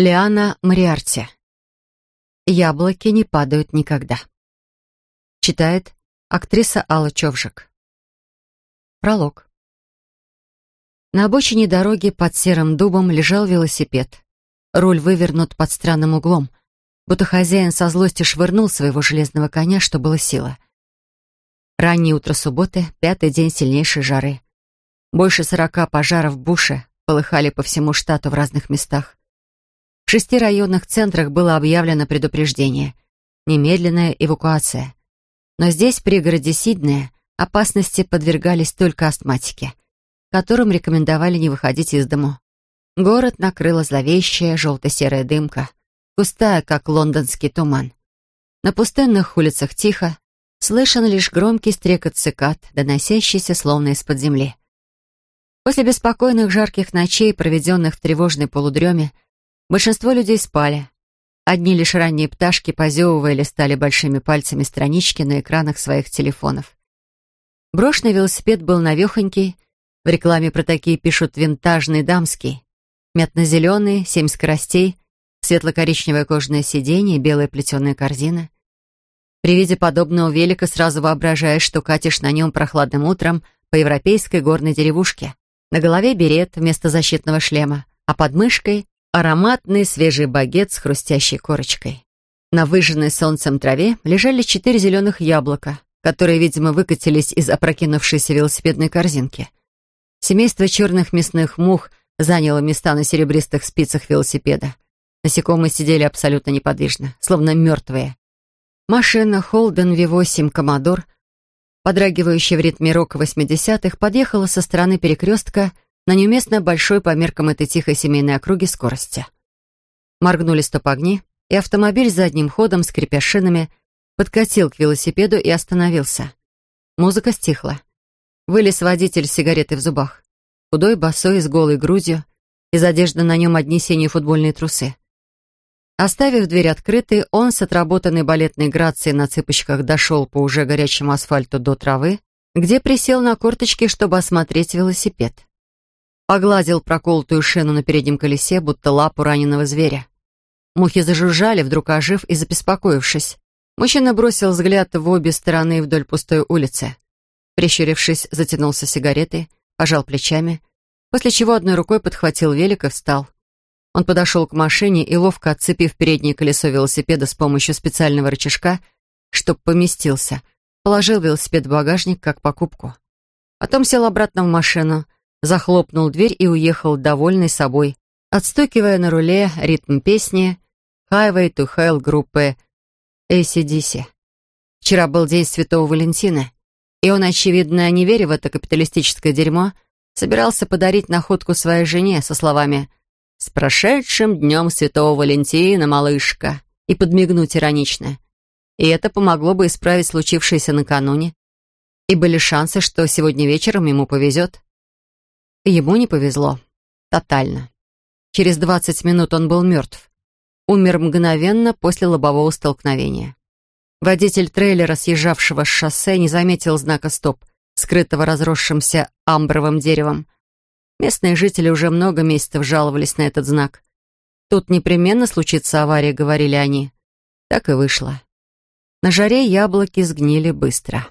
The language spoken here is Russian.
Лиана Мариарти. «Яблоки не падают никогда». Читает актриса Алла Човжик. Пролог. На обочине дороги под серым дубом лежал велосипед. Руль вывернут под странным углом, будто хозяин со злости швырнул своего железного коня, что было сила. Раннее утро субботы, пятый день сильнейшей жары. Больше сорока пожаров в буше полыхали по всему штату в разных местах. В шести районных центрах было объявлено предупреждение. Немедленная эвакуация. Но здесь, в пригороде Сиднея, опасности подвергались только астматики, которым рекомендовали не выходить из дому. Город накрыла зловещая желто-серая дымка, густая, как лондонский туман. На пустынных улицах тихо, слышен лишь громкий стрекот цикад, доносящийся словно из-под земли. После беспокойных жарких ночей, проведенных в тревожной полудреме, Большинство людей спали. Одни лишь ранние пташки, позевывая, листали большими пальцами странички на экранах своих телефонов. Брошенный велосипед был навехонький. В рекламе про такие пишут «винтажный дамский». Мятно-зеленый, семь скоростей, светло-коричневое кожаное сиденье, белая плетеная корзина. При виде подобного велика сразу воображаешь, что катишь на нем прохладным утром по европейской горной деревушке. На голове берет вместо защитного шлема, а под мышкой ароматный свежий багет с хрустящей корочкой. На выжженной солнцем траве лежали четыре зеленых яблока, которые, видимо, выкатились из опрокинувшейся велосипедной корзинки. Семейство черных мясных мух заняло места на серебристых спицах велосипеда. Насекомые сидели абсолютно неподвижно, словно мертвые. Машина Holden V8 Commodore, подрагивающая в ритме рока 80-х, подъехала со стороны перекрестка на неуместно большой по меркам этой тихой семейной округи скорости. Моргнули стоп-огни, и автомобиль задним ходом, скрипя шинами, подкатил к велосипеду и остановился. Музыка стихла. Вылез водитель с сигаретой в зубах. Худой, босой, с голой грудью. Из одежды на нем одни синие футбольные трусы. Оставив дверь открытой, он с отработанной балетной грацией на цыпочках дошел по уже горячему асфальту до травы, где присел на корточки, чтобы осмотреть велосипед. Погладил проколотую шину на переднем колесе, будто лапу раненого зверя. Мухи зажужжали, вдруг ожив и забеспокоившись. Мужчина бросил взгляд в обе стороны вдоль пустой улицы. Прищурившись, затянулся сигаретой, пожал плечами, после чего одной рукой подхватил велик и встал. Он подошел к машине и, ловко отцепив переднее колесо велосипеда с помощью специального рычажка, чтоб поместился, положил велосипед в багажник как покупку. Потом сел обратно в машину — захлопнул дверь и уехал, довольный собой, отстукивая на руле ритм песни «Highway to Hell» группы ACDC. Вчера был день Святого Валентина, и он, очевидно, не веря в это капиталистическое дерьмо, собирался подарить находку своей жене со словами «С прошедшим днем Святого Валентина, малышка!» и подмигнуть иронично. И это помогло бы исправить случившееся накануне. И были шансы, что сегодня вечером ему повезет. Ему не повезло. Тотально. Через 20 минут он был мертв. Умер мгновенно после лобового столкновения. Водитель трейлера, съезжавшего с шоссе, не заметил знака «Стоп», скрытого разросшимся амбровым деревом. Местные жители уже много месяцев жаловались на этот знак. «Тут непременно случится авария», — говорили они. Так и вышло. На жаре яблоки сгнили быстро.